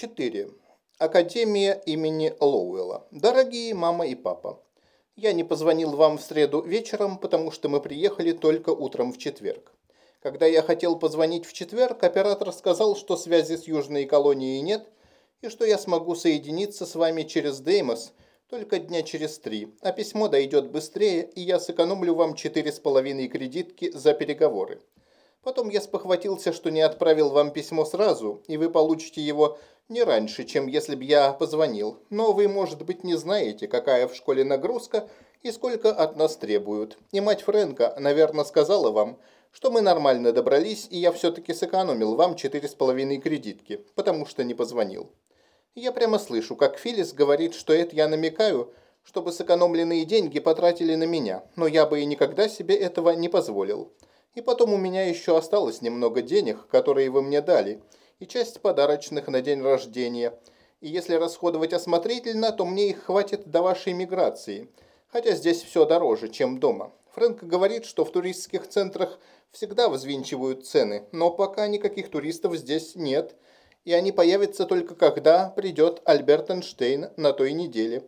4. Академия имени Лоуэлла. Дорогие мама и папа, я не позвонил вам в среду вечером, потому что мы приехали только утром в четверг. Когда я хотел позвонить в четверг, оператор сказал, что связи с южной колонией нет, и что я смогу соединиться с вами через Деймос только дня через три, а письмо дойдет быстрее, и я сэкономлю вам четыре с половиной кредитки за переговоры. Потом я спохватился, что не отправил вам письмо сразу, и вы получите его не раньше, чем если бы я позвонил. Но вы, может быть, не знаете, какая в школе нагрузка и сколько от нас требуют. И мать Фрэнка, наверное, сказала вам, что мы нормально добрались, и я все-таки сэкономил вам четыре с половиной кредитки, потому что не позвонил. Я прямо слышу, как Филлис говорит, что это я намекаю, чтобы сэкономленные деньги потратили на меня, но я бы и никогда себе этого не позволил. И потом у меня еще осталось немного денег, которые вы мне дали, и часть подарочных на день рождения. И если расходовать осмотрительно, то мне их хватит до вашей миграции. Хотя здесь все дороже, чем дома. Фрэнк говорит, что в туристских центрах всегда взвинчивают цены, но пока никаких туристов здесь нет, и они появятся только когда придет Альберт Эйнштейн на той неделе.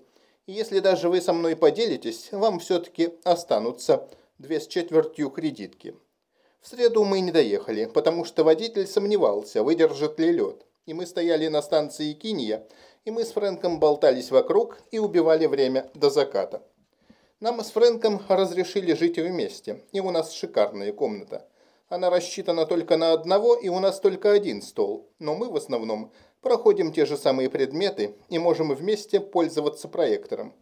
И если даже вы со мной поделитесь, вам все-таки останутся две с четвертью кредитки. В среду мы не доехали, потому что водитель сомневался, выдержит ли лед. И мы стояли на станции Кинья, и мы с Фрэнком болтались вокруг и убивали время до заката. Нам с Фрэнком разрешили жить вместе, и у нас шикарная комната. Она рассчитана только на одного, и у нас только один стол, но мы в основном проходим те же самые предметы и можем вместе пользоваться проектором.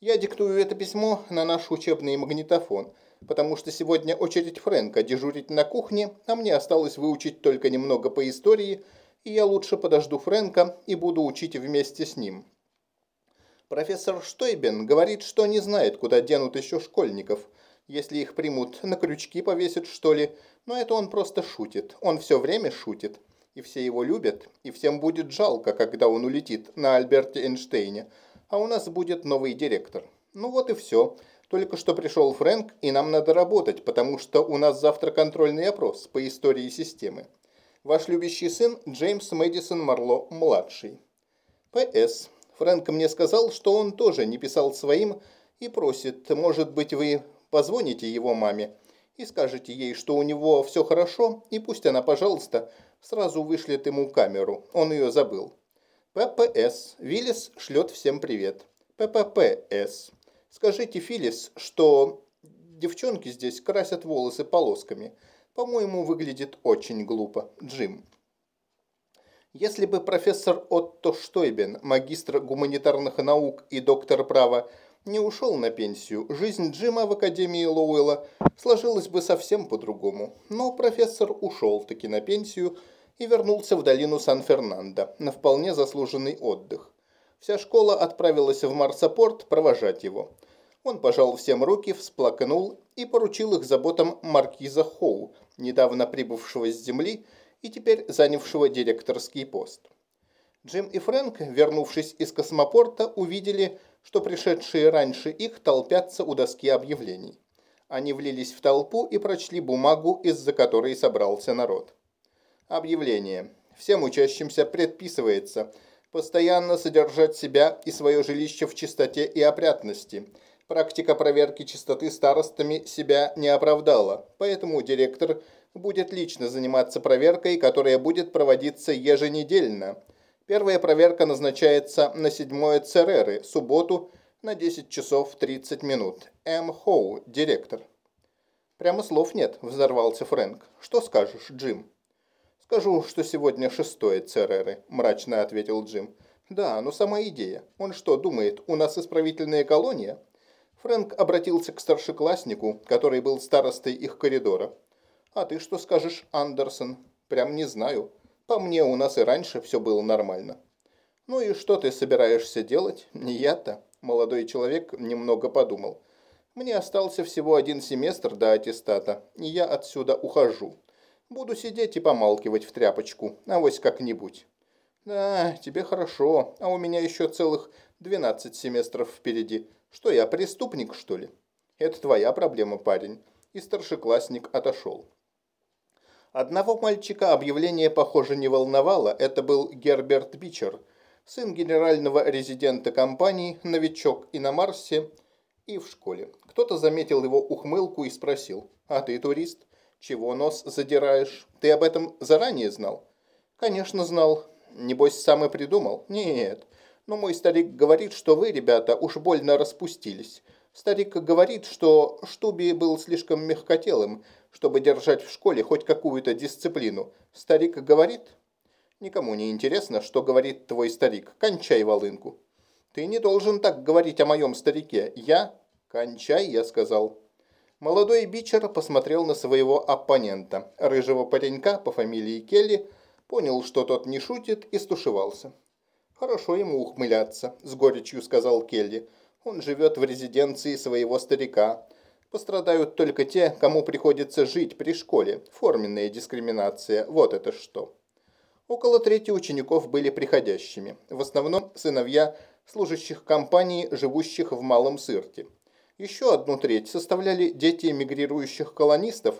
Я диктую это письмо на наш учебный магнитофон – потому что сегодня очередь Фрэнка дежурить на кухне, а мне осталось выучить только немного по истории, и я лучше подожду Фрэнка и буду учить вместе с ним. Профессор Штойбен говорит, что не знает, куда денут еще школьников. Если их примут, на крючки повесят, что ли. Но это он просто шутит. Он все время шутит. И все его любят, и всем будет жалко, когда он улетит на Альберте Эйнштейне. А у нас будет новый директор. Ну вот и все. Только что пришел Фрэнк, и нам надо работать, потому что у нас завтра контрольный опрос по истории системы. Ваш любящий сын Джеймс Мэдисон Марло-младший. П.С. Фрэнк мне сказал, что он тоже не писал своим и просит, может быть, вы позвоните его маме и скажете ей, что у него все хорошо, и пусть она, пожалуйста, сразу вышлет ему камеру. Он ее забыл. П.П.С. Виллис шлет всем привет. П.П.П.С. Скажите, Филис, что девчонки здесь красят волосы полосками. По-моему, выглядит очень глупо. Джим. Если бы профессор Отто Штойбен, магистр гуманитарных наук и доктор права, не ушел на пенсию, жизнь Джима в Академии Лоуэлла сложилась бы совсем по-другому. Но профессор ушел таки на пенсию и вернулся в долину Сан-Фернандо на вполне заслуженный отдых. Вся школа отправилась в Марсапорт провожать его. Он пожал всем руки, всплакнул и поручил их заботам маркиза Хоу, недавно прибывшего с земли и теперь занявшего директорский пост. Джим и Фрэнк, вернувшись из космопорта, увидели, что пришедшие раньше их толпятся у доски объявлений. Они влились в толпу и прочли бумагу, из-за которой собрался народ. Объявление. Всем учащимся предписывается – Постоянно содержать себя и свое жилище в чистоте и опрятности. Практика проверки чистоты старостами себя не оправдала, поэтому директор будет лично заниматься проверкой, которая будет проводиться еженедельно. Первая проверка назначается на 7 Цереры, субботу, на 10 часов 30 минут. М. Хоу, директор. «Прямо слов нет», – взорвался Фрэнк. «Что скажешь, Джим?» «Скажу, что сегодня шестое Цереры», – мрачно ответил Джим. «Да, но сама идея. Он что, думает, у нас исправительная колония?» Фрэнк обратился к старшекласснику, который был старостой их коридора. «А ты что скажешь, Андерсон?» «Прям не знаю. По мне, у нас и раньше все было нормально». «Ну и что ты собираешься делать?» «Не я-то». Молодой человек немного подумал. «Мне остался всего один семестр до аттестата, и я отсюда ухожу. Буду сидеть и помалкивать в тряпочку, авось как-нибудь. Да, тебе хорошо, а у меня еще целых двенадцать семестров впереди. Что я, преступник, что ли? Это твоя проблема, парень. И старшеклассник отошел. Одного мальчика объявление, похоже, не волновало. Это был Герберт Бичер, сын генерального резидента компании, новичок и на Марсе, и в школе. Кто-то заметил его ухмылку и спросил, «А ты турист? Чего нос задираешь? Ты об этом заранее знал?» «Конечно знал. Небось, сам и придумал?» «Нет. Но мой старик говорит, что вы, ребята, уж больно распустились. Старик говорит, что Штуби был слишком мягкотелым, чтобы держать в школе хоть какую-то дисциплину. Старик говорит? Никому не интересно, что говорит твой старик. Кончай волынку. Ты не должен так говорить о моем старике. Я? Кончай, я сказал. Молодой бичер посмотрел на своего оппонента, рыжего паренька по фамилии Келли, понял, что тот не шутит и стушевался. «Хорошо ему ухмыляться», – с горечью сказал Келли. «Он живет в резиденции своего старика. Пострадают только те, кому приходится жить при школе. Форменная дискриминация. Вот это что». Около трети учеников были приходящими. В основном сыновья служащих компании, живущих в Малом Сырте. Еще одну треть составляли дети мигрирующих колонистов,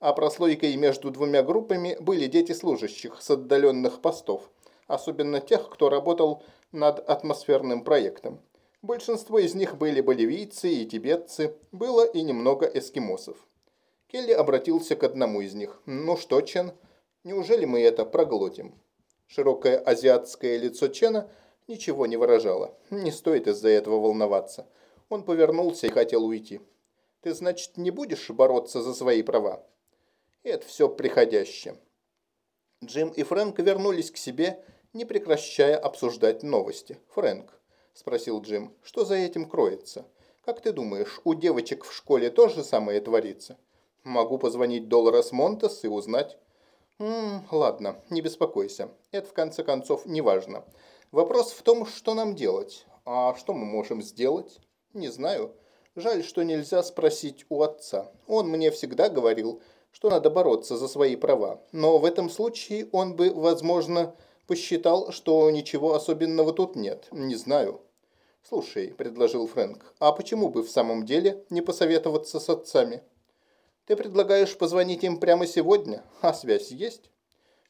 а прослойкой между двумя группами были дети служащих с отдаленных постов – особенно тех, кто работал над атмосферным проектом. Большинство из них были боливийцы и тибетцы, было и немного эскимосов. Келли обратился к одному из них. «Ну что, Чен, неужели мы это проглотим?» Широкое азиатское лицо Чена ничего не выражало. Не стоит из-за этого волноваться. Он повернулся и хотел уйти. «Ты, значит, не будешь бороться за свои права?» «Это все приходящее». Джим и Фрэнк вернулись к себе не прекращая обсуждать новости. «Фрэнк», – спросил Джим, – «что за этим кроется? Как ты думаешь, у девочек в школе то же самое творится? Могу позвонить Долорес Монтес и узнать». «М ладно, не беспокойся. Это, в конце концов, не важно. Вопрос в том, что нам делать. А что мы можем сделать? Не знаю. Жаль, что нельзя спросить у отца. Он мне всегда говорил, что надо бороться за свои права. Но в этом случае он бы, возможно, посчитал, что ничего особенного тут нет. Не знаю. «Слушай», – предложил Фрэнк, – «а почему бы в самом деле не посоветоваться с отцами?» «Ты предлагаешь позвонить им прямо сегодня? А связь есть?»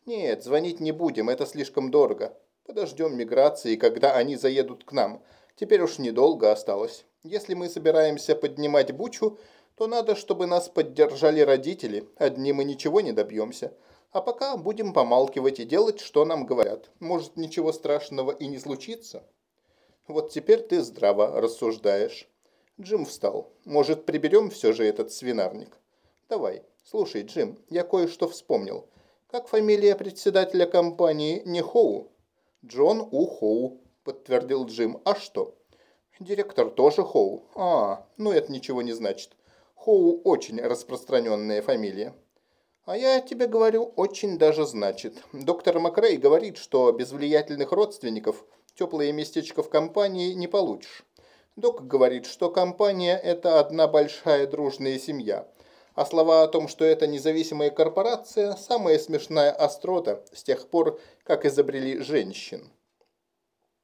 «Нет, звонить не будем, это слишком дорого. Подождем миграции, когда они заедут к нам. Теперь уж недолго осталось. Если мы собираемся поднимать бучу, то надо, чтобы нас поддержали родители. Одни мы ничего не добьемся. А пока будем помалкивать и делать, что нам говорят. Может, ничего страшного и не случится? Вот теперь ты здраво рассуждаешь. Джим встал. Может, приберем все же этот свинарник? Давай. Слушай, Джим, я кое-что вспомнил. Как фамилия председателя компании не Хоу? Джон У. Хоу, подтвердил Джим. А что? Директор тоже Хоу. А, ну это ничего не значит. Хоу очень распространенная фамилия. А я тебе говорю, очень даже значит. Доктор Макрей говорит, что без влиятельных родственников теплое местечко в компании не получишь. Док говорит, что компания – это одна большая дружная семья. А слова о том, что это независимая корпорация – самая смешная острота с тех пор, как изобрели женщин.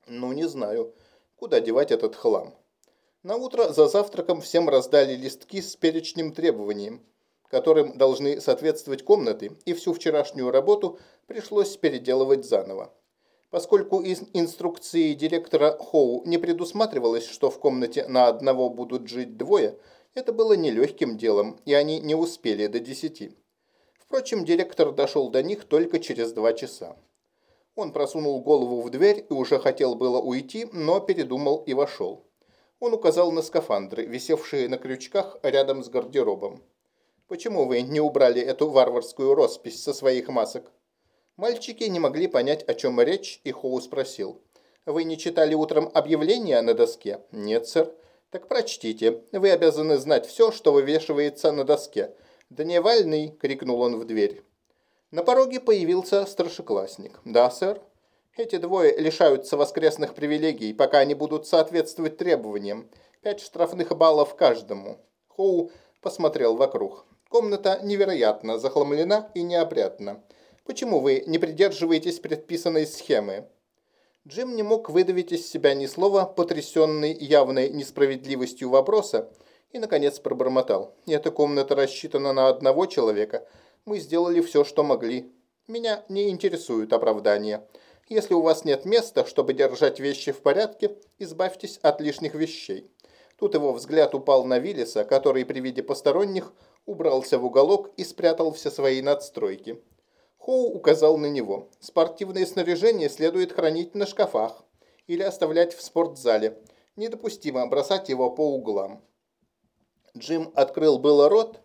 Ну, не знаю, куда девать этот хлам. На утро за завтраком всем раздали листки с перечнем требований – которым должны соответствовать комнаты, и всю вчерашнюю работу пришлось переделывать заново. Поскольку из инструкции директора Хоу не предусматривалось, что в комнате на одного будут жить двое, это было нелегким делом, и они не успели до десяти. Впрочем, директор дошел до них только через два часа. Он просунул голову в дверь и уже хотел было уйти, но передумал и вошел. Он указал на скафандры, висевшие на крючках рядом с гардеробом. Почему вы не убрали эту варварскую роспись со своих масок?» Мальчики не могли понять, о чем речь, и Хоу спросил. «Вы не читали утром объявление на доске?» «Нет, сэр». «Так прочтите. Вы обязаны знать все, что вывешивается на доске». «Дневальный!» – крикнул он в дверь. На пороге появился старшеклассник. «Да, сэр». «Эти двое лишаются воскресных привилегий, пока они будут соответствовать требованиям. Пять штрафных баллов каждому». Хоу посмотрел вокруг. Комната невероятно захламлена и неопрятна. Почему вы не придерживаетесь предписанной схемы?» Джим не мог выдавить из себя ни слова, потрясенный явной несправедливостью вопроса, и, наконец, пробормотал. «Эта комната рассчитана на одного человека, Мы сделали все, что могли. Меня не интересуют оправдания. Если у вас нет места, чтобы держать вещи в порядке, избавьтесь от лишних вещей. Тут его взгляд упал на Виллиса, который при виде посторонних убрался в уголок и спрятал все свои надстройки. Хоу указал на него. Спортивное снаряжение следует хранить на шкафах или оставлять в спортзале. Недопустимо бросать его по углам. Джим открыл было рот,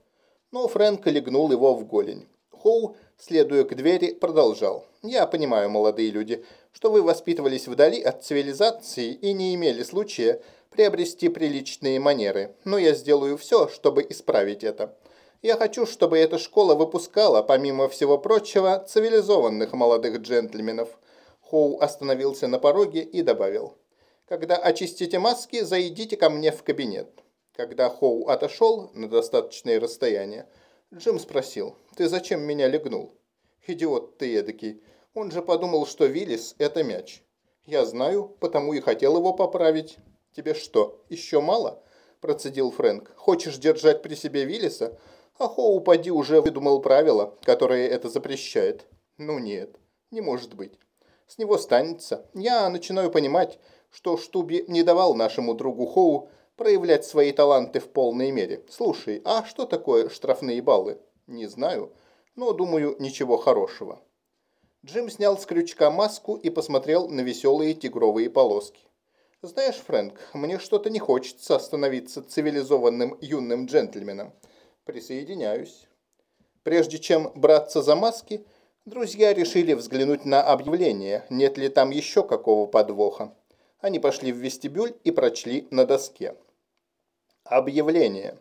но Фрэнк легнул его в голень. Хоу, следуя к двери, продолжал. «Я понимаю, молодые люди, что вы воспитывались вдали от цивилизации и не имели случая приобрести приличные манеры, но я сделаю все, чтобы исправить это. Я хочу, чтобы эта школа выпускала, помимо всего прочего, цивилизованных молодых джентльменов». Хоу остановился на пороге и добавил. «Когда очистите маски, зайдите ко мне в кабинет». Когда Хоу отошел на достаточное расстояние, Джим спросил, «Ты зачем меня легнул?» «Идиот ты эдакий. Он же подумал, что Виллис – это мяч». «Я знаю, потому и хотел его поправить». «Тебе что, еще мало?» – процедил Фрэнк. «Хочешь держать при себе Виллиса?» А Хоу, поди, уже выдумал правила, которые это запрещает. Ну нет, не может быть. С него станется. Я начинаю понимать, что Штуби не давал нашему другу Хоу проявлять свои таланты в полной мере. Слушай, а что такое штрафные баллы? Не знаю, но думаю, ничего хорошего. Джим снял с крючка маску и посмотрел на веселые тигровые полоски. «Знаешь, Фрэнк, мне что-то не хочется становиться цивилизованным юным джентльменом. Присоединяюсь». Прежде чем браться за маски, друзья решили взглянуть на объявление, нет ли там еще какого подвоха. Они пошли в вестибюль и прочли на доске. Объявление.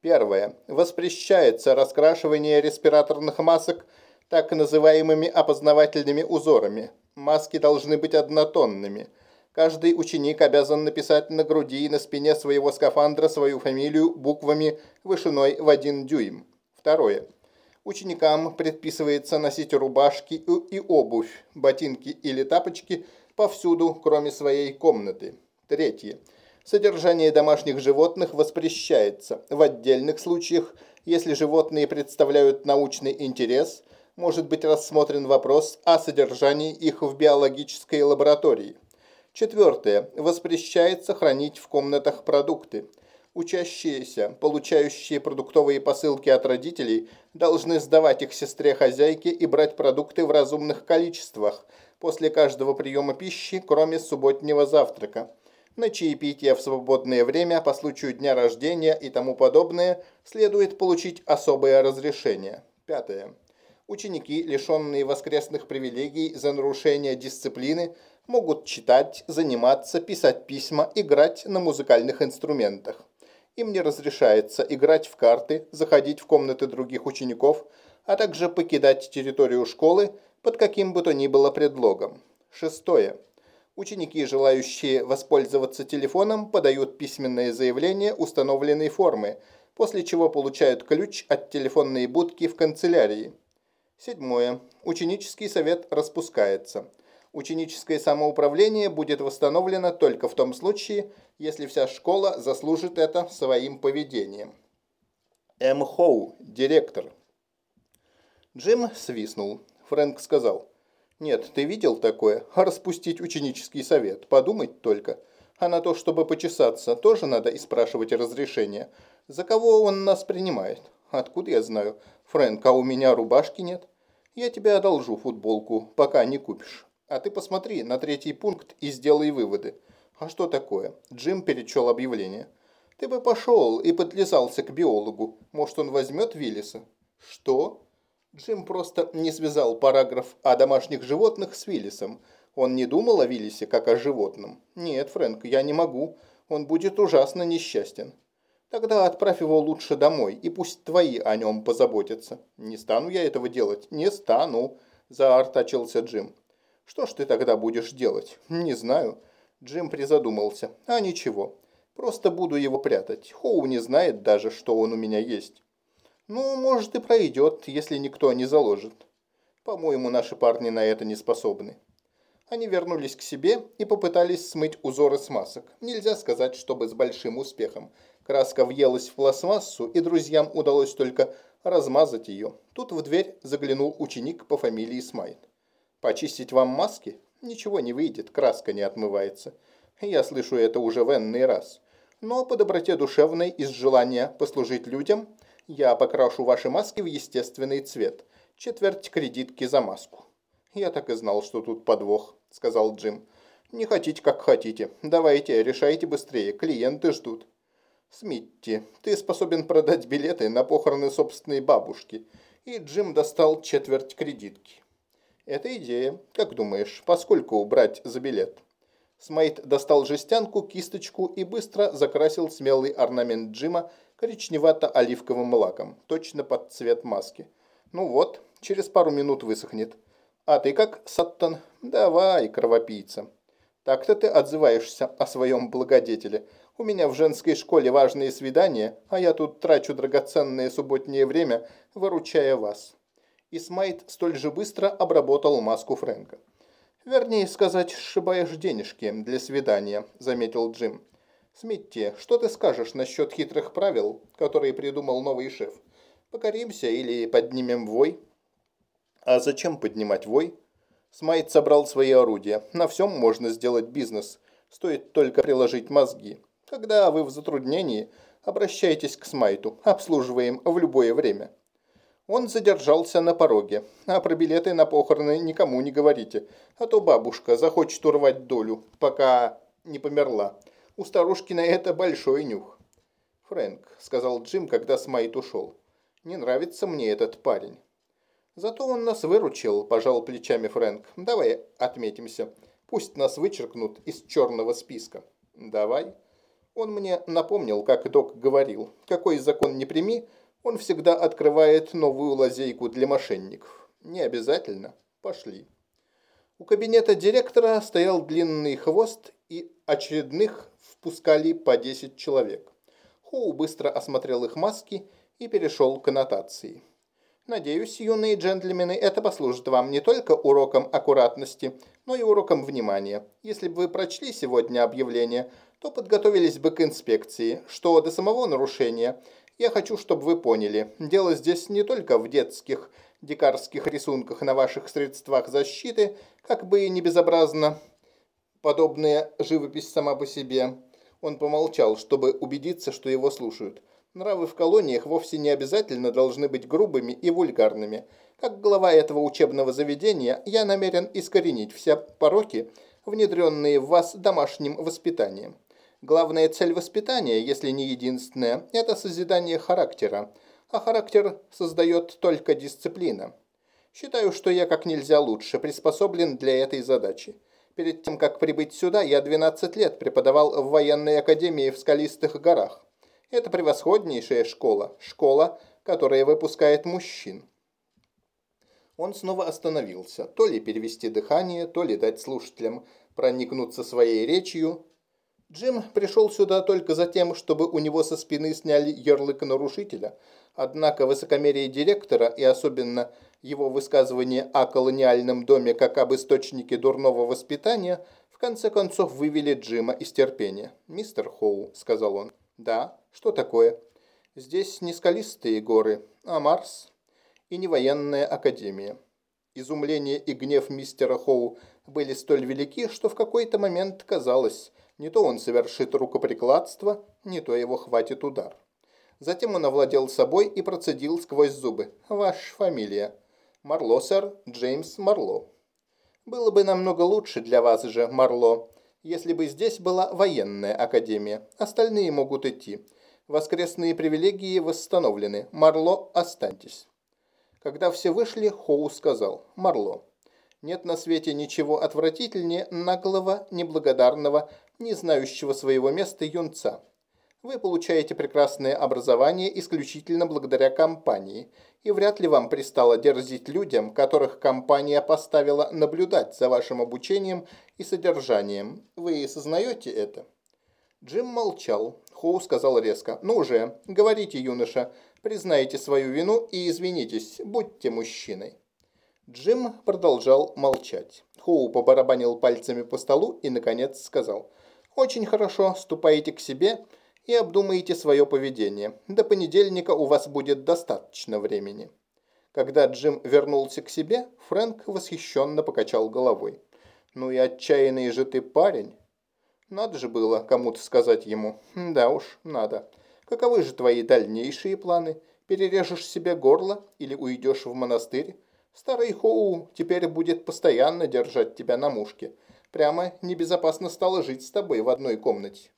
Первое. Воспрещается раскрашивание респираторных масок так называемыми опознавательными узорами. Маски должны быть однотонными. Каждый ученик обязан написать на груди и на спине своего скафандра свою фамилию буквами вышиной в один дюйм. Второе. Ученикам предписывается носить рубашки и обувь, ботинки или тапочки повсюду, кроме своей комнаты. Третье. Содержание домашних животных воспрещается. В отдельных случаях, если животные представляют научный интерес, может быть рассмотрен вопрос о содержании их в биологической лаборатории. Четвертое. Воспрещается хранить в комнатах продукты. Учащиеся, получающие продуктовые посылки от родителей, должны сдавать их сестре-хозяйке и брать продукты в разумных количествах после каждого приема пищи, кроме субботнего завтрака на чаепитие в свободное время по случаю дня рождения и тому подобное следует получить особое разрешение. Пятое. Ученики, лишенные воскресных привилегий за нарушение дисциплины, могут читать, заниматься, писать письма, играть на музыкальных инструментах. Им не разрешается играть в карты, заходить в комнаты других учеников, а также покидать территорию школы под каким бы то ни было предлогом. Шестое. Ученики, желающие воспользоваться телефоном, подают письменное заявление установленной формы, после чего получают ключ от телефонной будки в канцелярии. Седьмое. Ученический совет распускается. Ученическое самоуправление будет восстановлено только в том случае, если вся школа заслужит это своим поведением. М. Хоу, директор. Джим свистнул. Фрэнк сказал – нет, ты видел такое? Распустить ученический совет. Подумать только. А на то, чтобы почесаться, тоже надо и спрашивать разрешение. За кого он нас принимает? Откуда я знаю? Фрэнк, а у меня рубашки нет. Я тебе одолжу футболку, пока не купишь. А ты посмотри на третий пункт и сделай выводы. А что такое? Джим перечел объявление. Ты бы пошел и подлезался к биологу. Может, он возьмет Виллиса? Что? Джим просто не связал параграф о домашних животных с Виллисом. Он не думал о Виллисе как о животном. Нет, Фрэнк, я не могу. Он будет ужасно несчастен. Тогда отправь его лучше домой, и пусть твои о нем позаботятся. Не стану я этого делать. Не стану, заортачился Джим. Что ж ты тогда будешь делать? Не знаю. Джим призадумался. А ничего. Просто буду его прятать. Хоу не знает даже, что он у меня есть. Ну, может и пройдет, если никто не заложит. По-моему, наши парни на это не способны. Они вернулись к себе и попытались смыть узоры с масок. Нельзя сказать, чтобы с большим успехом. Краска въелась в пластмассу, и друзьям удалось только размазать ее. Тут в дверь заглянул ученик по фамилии Смайт. «Почистить вам маски? Ничего не выйдет, краска не отмывается. Я слышу это уже в энный раз. Но по доброте душевной, из желания послужить людям, я покрашу ваши маски в естественный цвет. Четверть кредитки за маску». «Я так и знал, что тут подвох», — сказал Джим. «Не хотите, как хотите. Давайте, решайте быстрее, клиенты ждут». «Смитти, ты способен продать билеты на похороны собственной бабушки». И Джим достал четверть кредитки. «Это идея. Как думаешь, поскольку брать за билет?» Смайт достал жестянку, кисточку и быстро закрасил смелый орнамент Джима коричневато-оливковым лаком, точно под цвет маски. «Ну вот, через пару минут высохнет. А ты как, Саттон? Давай, кровопийца». Так-то ты отзываешься о своем благодетеле. У меня в женской школе важные свидания, а я тут трачу драгоценное субботнее время, выручая вас». И Смайт столь же быстро обработал маску Фрэнка. «Вернее сказать, сшибаешь денежки для свидания», – заметил Джим. «Смитти, что ты скажешь насчет хитрых правил, которые придумал новый шеф? Покоримся или поднимем вой?» «А зачем поднимать вой?» Смайт собрал свои орудия. На всем можно сделать бизнес. Стоит только приложить мозги. Когда вы в затруднении, обращайтесь к Смайту. Обслуживаем в любое время. Он задержался на пороге. А про билеты на похороны никому не говорите. А то бабушка захочет урвать долю, пока не померла. У старушки на это большой нюх. «Фрэнк», — сказал Джим, когда Смайт ушел. «Не нравится мне этот парень». «Зато он нас выручил», – пожал плечами Фрэнк. «Давай отметимся. Пусть нас вычеркнут из черного списка». «Давай». Он мне напомнил, как док говорил, какой закон не прими, он всегда открывает новую лазейку для мошенников. Не обязательно. Пошли. У кабинета директора стоял длинный хвост, и очередных впускали по 10 человек. Хоу быстро осмотрел их маски и перешел к аннотации. Надеюсь, юные джентльмены, это послужит вам не только уроком аккуратности, но и уроком внимания. Если бы вы прочли сегодня объявление, то подготовились бы к инспекции. Что до самого нарушения, я хочу, чтобы вы поняли, дело здесь не только в детских дикарских рисунках на ваших средствах защиты, как бы и не безобразно подобная живопись сама по себе. Он помолчал, чтобы убедиться, что его слушают. Нравы в колониях вовсе не обязательно должны быть грубыми и вульгарными. Как глава этого учебного заведения, я намерен искоренить все пороки, внедренные в вас домашним воспитанием. Главная цель воспитания, если не единственная, это созидание характера, а характер создает только дисциплина. Считаю, что я как нельзя лучше приспособлен для этой задачи. Перед тем, как прибыть сюда, я 12 лет преподавал в военной академии в Скалистых горах. Это превосходнейшая школа, школа, которая выпускает мужчин. Он снова остановился, то ли перевести дыхание, то ли дать слушателям проникнуться своей речью. Джим пришел сюда только за тем, чтобы у него со спины сняли ярлык нарушителя, однако высокомерие директора и особенно его высказывание о колониальном доме как об источнике дурного воспитания в конце концов вывели Джима из терпения. «Мистер Хоу», — сказал он, — «да, что такое? Здесь не скалистые горы, а Марс и не военная академия. Изумление и гнев мистера Хоу были столь велики, что в какой-то момент казалось, не то он совершит рукоприкладство, не то его хватит удар. Затем он овладел собой и процедил сквозь зубы. «Ваша фамилия?» «Марло, сэр, Джеймс Марло». «Было бы намного лучше для вас же, Марло, если бы здесь была военная академия. Остальные могут идти. Воскресные привилегии восстановлены. Марло, останьтесь». Когда все вышли, Хоу сказал, «Марло, нет на свете ничего отвратительнее наглого, неблагодарного, не знающего своего места юнца. Вы получаете прекрасное образование исключительно благодаря компании, и вряд ли вам пристало дерзить людям, которых компания поставила наблюдать за вашим обучением и содержанием. Вы сознаете это?» Джим молчал. Хоу сказал резко. «Ну уже, говорите, юноша, признайте свою вину и извинитесь, будьте мужчиной». Джим продолжал молчать. Хоу побарабанил пальцами по столу и, наконец, сказал. «Очень хорошо, ступайте к себе и обдумаете свое поведение. До понедельника у вас будет достаточно времени». Когда Джим вернулся к себе, Фрэнк восхищенно покачал головой. «Ну и отчаянный же ты парень!» Надо же было кому-то сказать ему. «Да уж, надо. Каковы же твои дальнейшие планы? Перережешь себе горло или уйдешь в монастырь? Старый Хоу теперь будет постоянно держать тебя на мушке. Прямо небезопасно стало жить с тобой в одной комнате».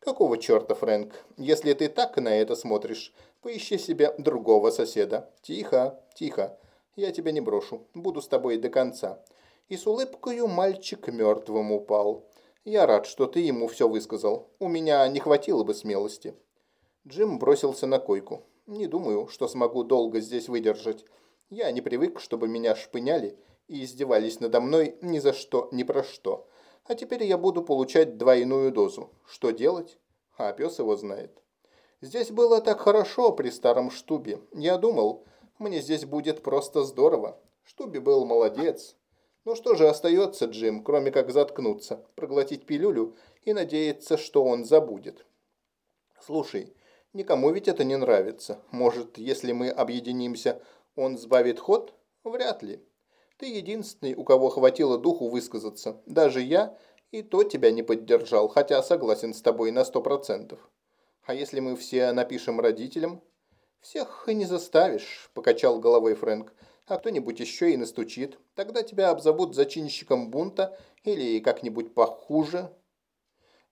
«Какого черта, Фрэнк? Если ты так на это смотришь, поищи себе другого соседа. Тихо, тихо. Я тебя не брошу. Буду с тобой до конца». И с улыбкою мальчик мертвым упал. «Я рад, что ты ему все высказал. У меня не хватило бы смелости». Джим бросился на койку. «Не думаю, что смогу долго здесь выдержать. Я не привык, чтобы меня шпыняли и издевались надо мной ни за что, ни про что. А теперь я буду получать двойную дозу. Что делать? А пес его знает. Здесь было так хорошо при старом Штубе. Я думал, мне здесь будет просто здорово. Штуби был молодец. Ну что же остается, Джим, кроме как заткнуться, проглотить пилюлю и надеяться, что он забудет. Слушай, никому ведь это не нравится. Может, если мы объединимся, он сбавит ход? Вряд ли. Ты единственный, у кого хватило духу высказаться. Даже я и то тебя не поддержал, хотя согласен с тобой на сто процентов. А если мы все напишем родителям? Всех и не заставишь, покачал головой Фрэнк. А кто-нибудь еще и настучит. Тогда тебя обзовут зачинщиком бунта или как-нибудь похуже.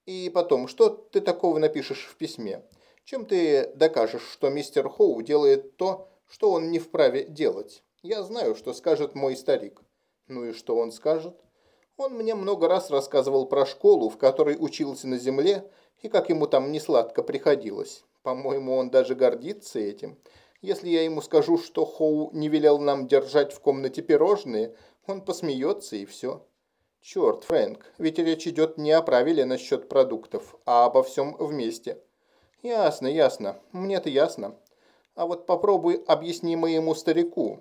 И потом, что ты такого напишешь в письме? Чем ты докажешь, что мистер Хоу делает то, что он не вправе делать? Я знаю, что скажет мой старик. Ну и что он скажет? Он мне много раз рассказывал про школу, в которой учился на земле, и как ему там несладко приходилось. По-моему, он даже гордится этим. Если я ему скажу, что Хоу не велел нам держать в комнате пирожные, он посмеется и все. Черт, Фрэнк, ведь речь идет не о правиле насчет продуктов, а обо всем вместе. Ясно, ясно, мне-то ясно. А вот попробуй объясни моему старику.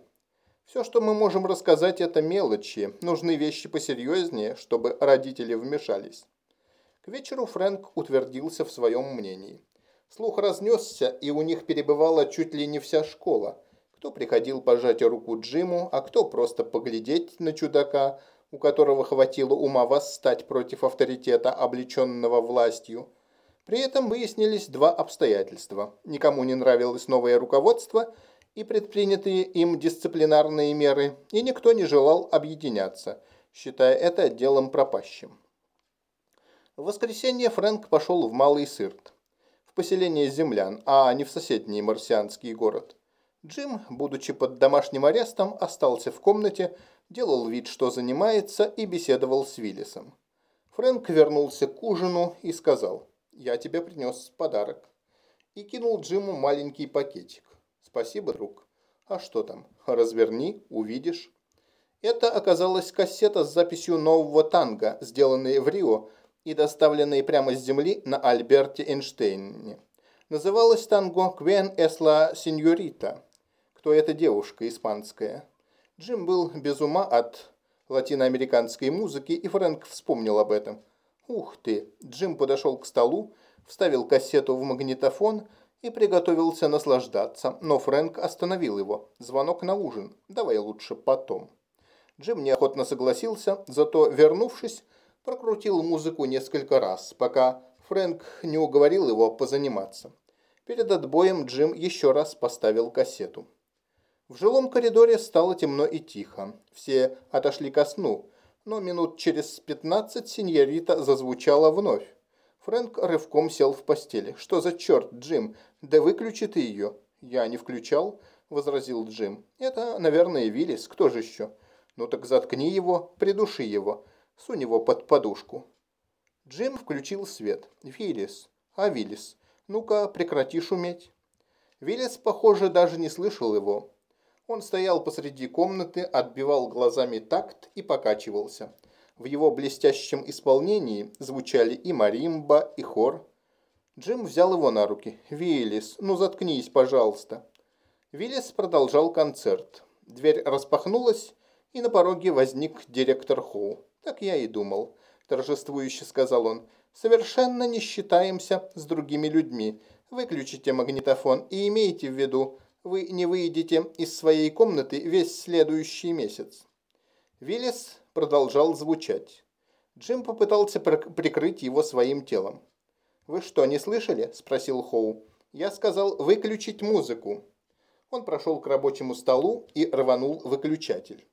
Все, что мы можем рассказать, это мелочи. Нужны вещи посерьезнее, чтобы родители вмешались. К вечеру Фрэнк утвердился в своем мнении. Слух разнесся, и у них перебывала чуть ли не вся школа. Кто приходил пожать руку Джиму, а кто просто поглядеть на чудака, у которого хватило ума восстать против авторитета, облеченного властью. При этом выяснились два обстоятельства. Никому не нравилось новое руководство – и предпринятые им дисциплинарные меры, и никто не желал объединяться, считая это делом пропащим. В воскресенье Фрэнк пошел в Малый Сырт, в поселение землян, а не в соседний марсианский город. Джим, будучи под домашним арестом, остался в комнате, делал вид, что занимается, и беседовал с Виллисом. Фрэнк вернулся к ужину и сказал, «Я тебе принес подарок». И кинул Джиму маленький пакетик. Спасибо, друг. А что там? Разверни, увидишь. Это оказалась кассета с записью нового танго, сделанной в Рио и доставленной прямо с земли на Альберте Эйнштейне. Называлась танго «Квен эсла сеньорита». Кто эта девушка испанская? Джим был без ума от латиноамериканской музыки, и Фрэнк вспомнил об этом. Ух ты! Джим подошел к столу, вставил кассету в магнитофон – и приготовился наслаждаться, но Фрэнк остановил его. «Звонок на ужин. Давай лучше потом». Джим неохотно согласился, зато, вернувшись, прокрутил музыку несколько раз, пока Фрэнк не уговорил его позаниматься. Перед отбоем Джим еще раз поставил кассету. В жилом коридоре стало темно и тихо. Все отошли ко сну, но минут через пятнадцать синьорита зазвучала вновь. Фрэнк рывком сел в постели. «Что за черт, Джим? Да выключи ты ее». «Я не включал», – возразил Джим. «Это, наверное, Виллис. Кто же еще?» «Ну так заткни его, придуши его. Сунь его под подушку». Джим включил свет. «Виллис. А Виллис? Ну-ка, прекрати шуметь». Виллис, похоже, даже не слышал его. Он стоял посреди комнаты, отбивал глазами такт и покачивался. В его блестящем исполнении звучали и маримба, и хор. Джим взял его на руки. «Виллис, ну заткнись, пожалуйста». Виллис продолжал концерт. Дверь распахнулась, и на пороге возник директор Хоу. «Так я и думал», – торжествующе сказал он. Совершенно не считаемся с другими людьми. Выключите магнитофон и имейте в виду, вы не выйдете из своей комнаты весь следующий месяц. Виллис продолжал звучать. Джим попытался прикрыть его своим телом. «Вы что, не слышали?» – спросил Хоу. «Я сказал выключить музыку». Он прошел к рабочему столу и рванул выключатель.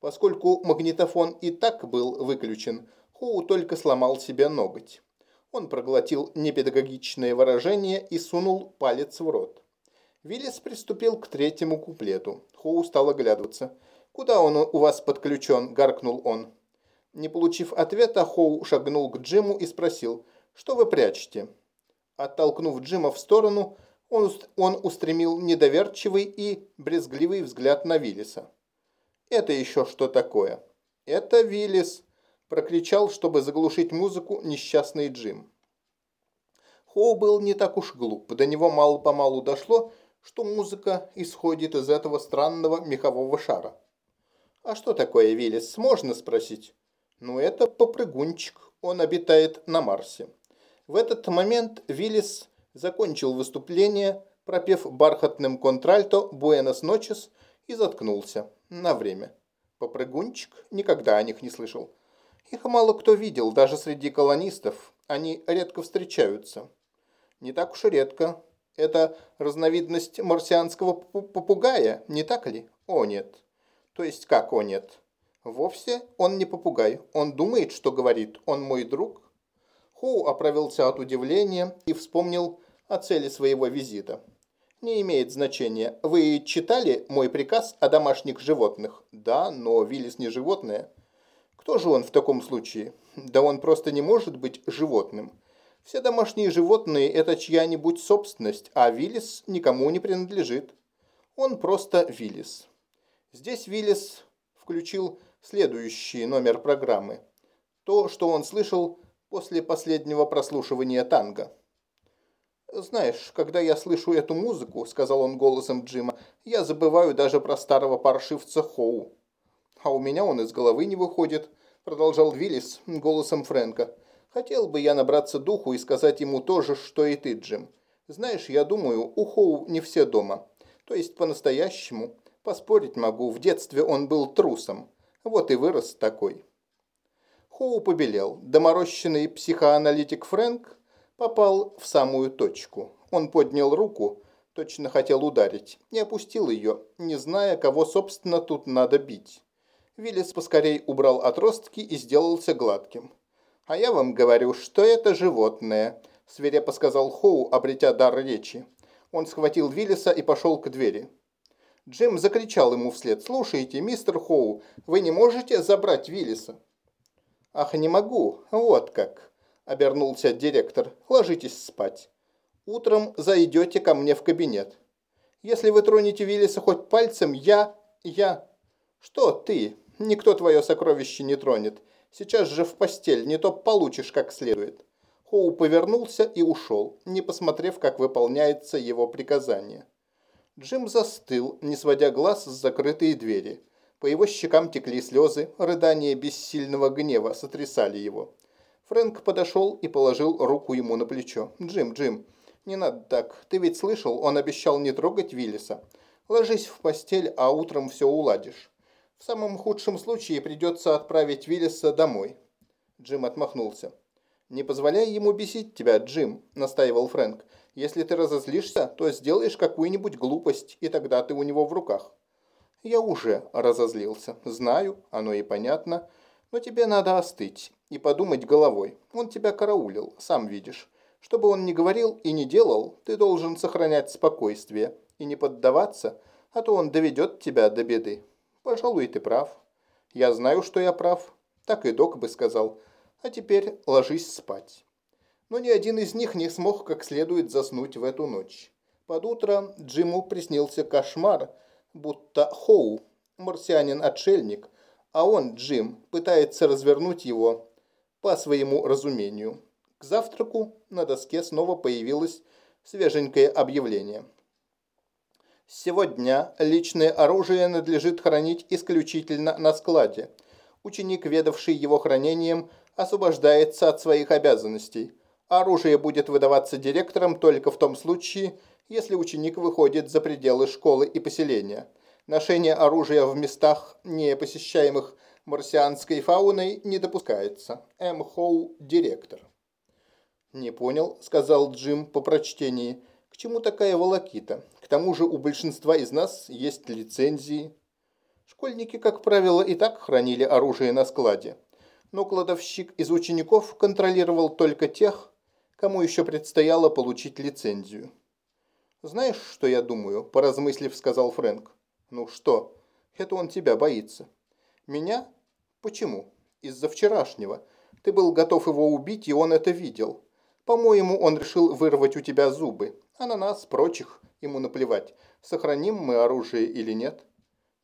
Поскольку магнитофон и так был выключен, Хоу только сломал себе ноготь. Он проглотил непедагогичное выражение и сунул палец в рот. Виллис приступил к третьему куплету. Хоу стал оглядываться. «Куда он у вас подключен?» – гаркнул он. Не получив ответа, Хоу шагнул к Джиму и спросил, «Что вы прячете?» Оттолкнув Джима в сторону, он, он устремил недоверчивый и брезгливый взгляд на Виллиса. «Это еще что такое?» «Это Виллис», – прокричал, чтобы заглушить музыку, несчастный Джим. Хоу был не так уж глуп, до него мало-помалу дошло, что музыка исходит из этого странного мехового шара. «А что такое Виллис, можно спросить?» «Ну, это попрыгунчик, он обитает на Марсе». В этот момент Виллис закончил выступление, пропев бархатным контральто «Буэнос ночес» и заткнулся на время. Попрыгунчик никогда о них не слышал. Их мало кто видел, даже среди колонистов. Они редко встречаются. Не так уж и редко. Это разновидность марсианского попугая, не так ли? О, нет. То есть как о, нет? Вовсе он не попугай. Он думает, что говорит. Он мой друг. Хоу оправился от удивления и вспомнил о цели своего визита. Не имеет значения. Вы читали мой приказ о домашних животных? Да, но Виллис не животное. Кто же он в таком случае? Да он просто не может быть животным. Все домашние животные – это чья-нибудь собственность, а Виллис никому не принадлежит. Он просто Виллис. Здесь Виллис включил следующий номер программы. То, что он слышал после последнего прослушивания танго. «Знаешь, когда я слышу эту музыку, — сказал он голосом Джима, — я забываю даже про старого паршивца Хоу». «А у меня он из головы не выходит», — продолжал Виллис голосом Фрэнка. Хотел бы я набраться духу и сказать ему то же, что и ты, Джим. Знаешь, я думаю, у Хоу не все дома. То есть по-настоящему. Поспорить могу, в детстве он был трусом. Вот и вырос такой. Хоу побелел. Доморощенный психоаналитик Фрэнк попал в самую точку. Он поднял руку, точно хотел ударить, и опустил ее, не зная, кого, собственно, тут надо бить. Виллис поскорей убрал отростки и сделался гладким. «А я вам говорю, что это животное», – свирепо сказал Хоу, обретя дар речи. Он схватил Виллиса и пошел к двери. Джим закричал ему вслед. «Слушайте, мистер Хоу, вы не можете забрать Виллиса?» «Ах, не могу. Вот как», – обернулся директор. «Ложитесь спать. Утром зайдете ко мне в кабинет. Если вы тронете Виллиса хоть пальцем, я... я...» «Что ты? Никто твое сокровище не тронет. Сейчас же в постель, не то получишь как следует». Хоу повернулся и ушел, не посмотрев, как выполняется его приказание. Джим застыл, не сводя глаз с закрытой двери. По его щекам текли слезы, рыдания бессильного гнева сотрясали его. Фрэнк подошел и положил руку ему на плечо. «Джим, Джим, не надо так. Ты ведь слышал, он обещал не трогать Виллиса. Ложись в постель, а утром все уладишь. В самом худшем случае придется отправить Виллиса домой». Джим отмахнулся. «Не позволяй ему бесить тебя, Джим», – настаивал Фрэнк. «Если ты разозлишься, то сделаешь какую-нибудь глупость, и тогда ты у него в руках». «Я уже разозлился. Знаю, оно и понятно. Но тебе надо остыть и подумать головой. Он тебя караулил, сам видишь. Что бы он ни говорил и не делал, ты должен сохранять спокойствие и не поддаваться, а то он доведет тебя до беды». Пожалуй, ты прав. Я знаю, что я прав. Так и док бы сказал. А теперь ложись спать. Но ни один из них не смог как следует заснуть в эту ночь. Под утро Джиму приснился кошмар, будто Хоу, марсианин-отшельник, а он, Джим, пытается развернуть его по своему разумению. К завтраку на доске снова появилось свеженькое объявление. Сегодня личное оружие надлежит хранить исключительно на складе. Ученик, ведавший его хранением, освобождается от своих обязанностей. Оружие будет выдаваться директором только в том случае, если ученик выходит за пределы школы и поселения. Ношение оружия в местах, не посещаемых марсианской фауной, не допускается. М. Хоу, директор. «Не понял», — сказал Джим по прочтении. «К чему такая волокита? К тому же у большинства из нас есть лицензии». Школьники, как правило, и так хранили оружие на складе. Но кладовщик из учеников контролировал только тех, кому еще предстояло получить лицензию. «Знаешь, что я думаю?» – поразмыслив, сказал Фрэнк. «Ну что? Это он тебя боится». «Меня? Почему? Из-за вчерашнего. Ты был готов его убить, и он это видел. По-моему, он решил вырвать у тебя зубы. А на нас, прочих, ему наплевать, сохраним мы оружие или нет».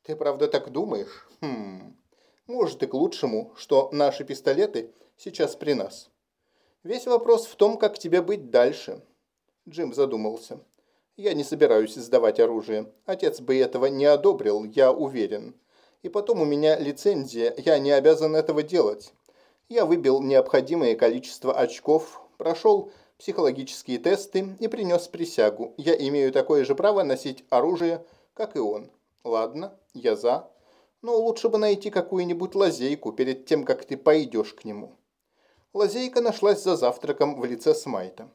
«Ты правда так думаешь?» «Хм... Может и к лучшему, что наши пистолеты сейчас при нас. Весь вопрос в том, как тебе быть дальше». Джим задумался. Я не собираюсь сдавать оружие. Отец бы этого не одобрил, я уверен. И потом у меня лицензия, я не обязан этого делать. Я выбил необходимое количество очков, прошел психологические тесты и принес присягу. Я имею такое же право носить оружие, как и он. Ладно, я за. Но лучше бы найти какую-нибудь лазейку перед тем, как ты пойдешь к нему. Лазейка нашлась за завтраком в лице Смайта.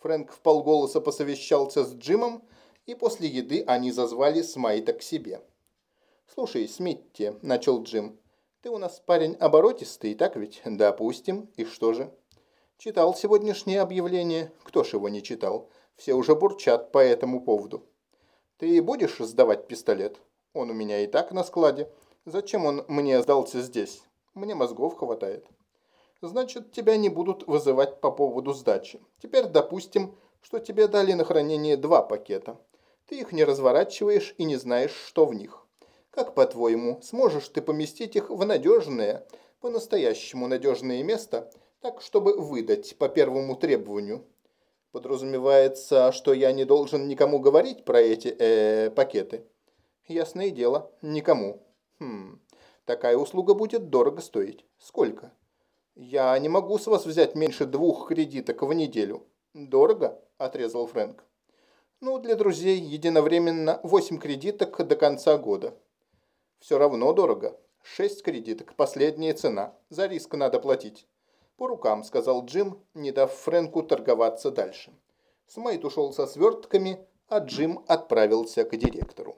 Фрэнк вполголоса посовещался с Джимом, и после еды они зазвали Смайта к себе. «Слушай, Смитти», – начал Джим, – «ты у нас парень оборотистый, так ведь? Допустим. И что же?» «Читал сегодняшнее объявление? Кто ж его не читал? Все уже бурчат по этому поводу». «Ты будешь сдавать пистолет? Он у меня и так на складе. Зачем он мне сдался здесь? Мне мозгов хватает» значит, тебя не будут вызывать по поводу сдачи. Теперь допустим, что тебе дали на хранение два пакета. Ты их не разворачиваешь и не знаешь, что в них. Как по-твоему, сможешь ты поместить их в надежное, по-настоящему надежное место, так, чтобы выдать по первому требованию? Подразумевается, что я не должен никому говорить про эти э, пакеты. Ясное дело, никому. Хм, такая услуга будет дорого стоить. Сколько? «Я не могу с вас взять меньше двух кредиток в неделю». «Дорого?» – отрезал Фрэнк. «Ну, для друзей единовременно восемь кредиток до конца года». «Все равно дорого. Шесть кредиток, последняя цена. За риск надо платить». «По рукам», – сказал Джим, не дав Фрэнку торговаться дальше. Смайт ушел со свертками, а Джим отправился к директору.